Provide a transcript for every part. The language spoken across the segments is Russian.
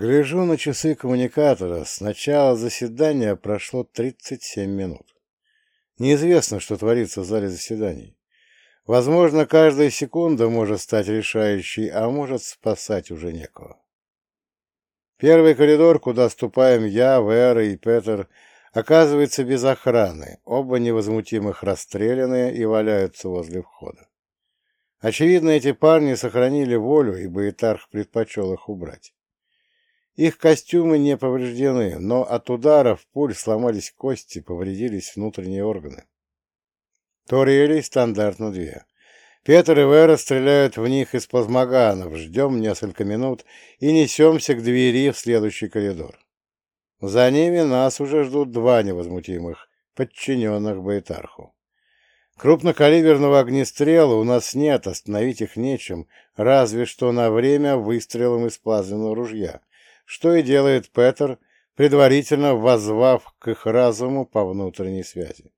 Гляжу на часы коммуникатора. С начала заседания прошло 37 минут. Неизвестно, что творится в зале заседаний. Возможно, каждая секунда может стать решающей, а может спасать уже некого. Первый коридор, куда ступаем я, Вера и Петер, оказывается без охраны. Оба невозмутимых расстреляны и валяются возле входа. Очевидно, эти парни сохранили волю, и Баэтарх предпочел их убрать. Их костюмы не повреждены, но от ударов пуль сломались кости, повредились внутренние органы. Турелей стандартно две. Петр и Вера стреляют в них из плазмоганов, ждем несколько минут и несемся к двери в следующий коридор. За ними нас уже ждут два невозмутимых, подчиненных Байтарху. Крупнокалиберного огнестрела у нас нет, остановить их нечем, разве что на время выстрелом из плазменного ружья, что и делает Петер, предварительно воззвав к их разуму по внутренней связи.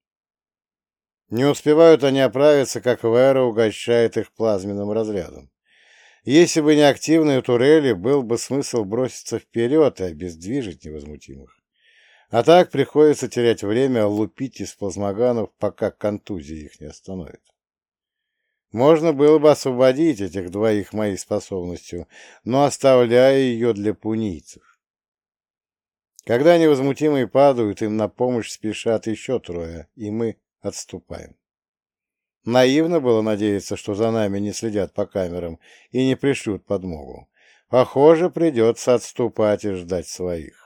Не успевают они оправиться, как Вера угощает их плазменным разрядом. Если бы не активные турели, был бы смысл броситься вперед и обездвижить невозмутимых. А так приходится терять время лупить из плазмоганов, пока контузия их не остановит. Можно было бы освободить этих двоих моей способностью, но оставляя ее для пунийцев. Когда невозмутимые падают, им на помощь спешат еще трое, и мы отступаем. Наивно было надеяться, что за нами не следят по камерам и не пришлют подмогу. Похоже, придется отступать и ждать своих.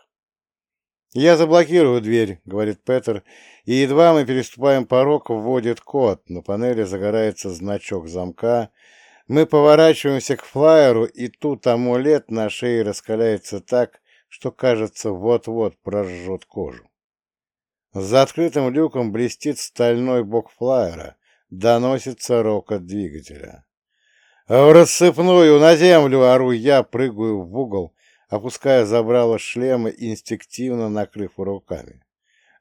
«Я заблокирую дверь», — говорит Петер, и едва мы переступаем порог, вводит код. На панели загорается значок замка. Мы поворачиваемся к флайеру, и тут амулет на шее раскаляется так, что, кажется, вот-вот прожжет кожу. За открытым люком блестит стальной бок флайера, доносится рокот двигателя. В рассыпную на землю ору я, прыгаю в угол, опуская забрало шлема, инстинктивно накрыв руками.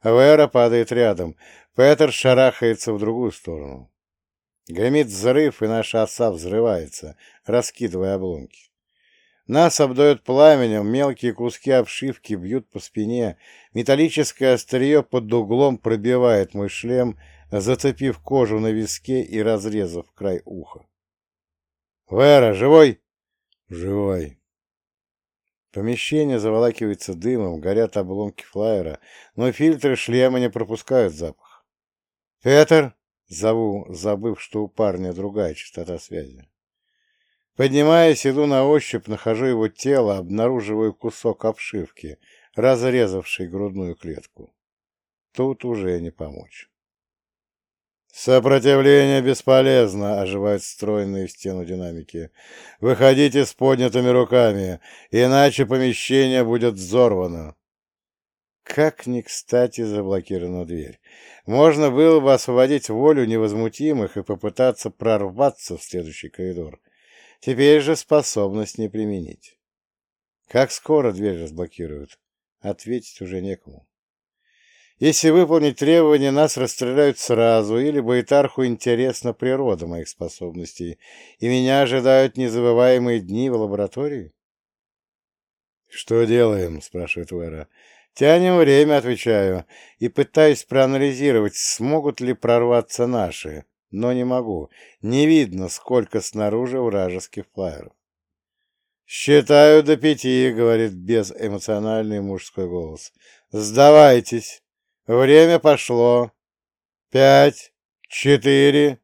Вера падает рядом, Петер шарахается в другую сторону. Гремит взрыв, и наша оса взрывается, раскидывая обломки. Нас обдает пламенем, мелкие куски обшивки бьют по спине, металлическое острие под углом пробивает мой шлем, зацепив кожу на виске и разрезав край уха. «Вера, живой?» «Живой». Помещение заволакивается дымом, горят обломки флайера, но фильтры шлема не пропускают запах. «Петр!» — зову, забыв, что у парня другая частота связи. Поднимаясь, иду на ощупь, нахожу его тело, обнаруживаю кусок обшивки, разрезавший грудную клетку. Тут уже не помочь. «Сопротивление бесполезно», — оживают встроенные в стену динамики. «Выходите с поднятыми руками, иначе помещение будет взорвано». Как ни кстати заблокирована дверь. Можно было бы освободить волю невозмутимых и попытаться прорваться в следующий коридор. Теперь же способность не применить. Как скоро дверь разблокируют? Ответить уже некому. Если выполнить требования, нас расстреляют сразу, или Байтарху интересна природа моих способностей, и меня ожидают незабываемые дни в лаборатории? «Что делаем?» — спрашивает Вера. «Тянем время», — отвечаю, и пытаюсь проанализировать, смогут ли прорваться наши, но не могу. Не видно, сколько снаружи вражеских флайеров. «Считаю до пяти», — говорит безэмоциональный мужской голос. «Сдавайтесь». Время пошло. Пять, четыре,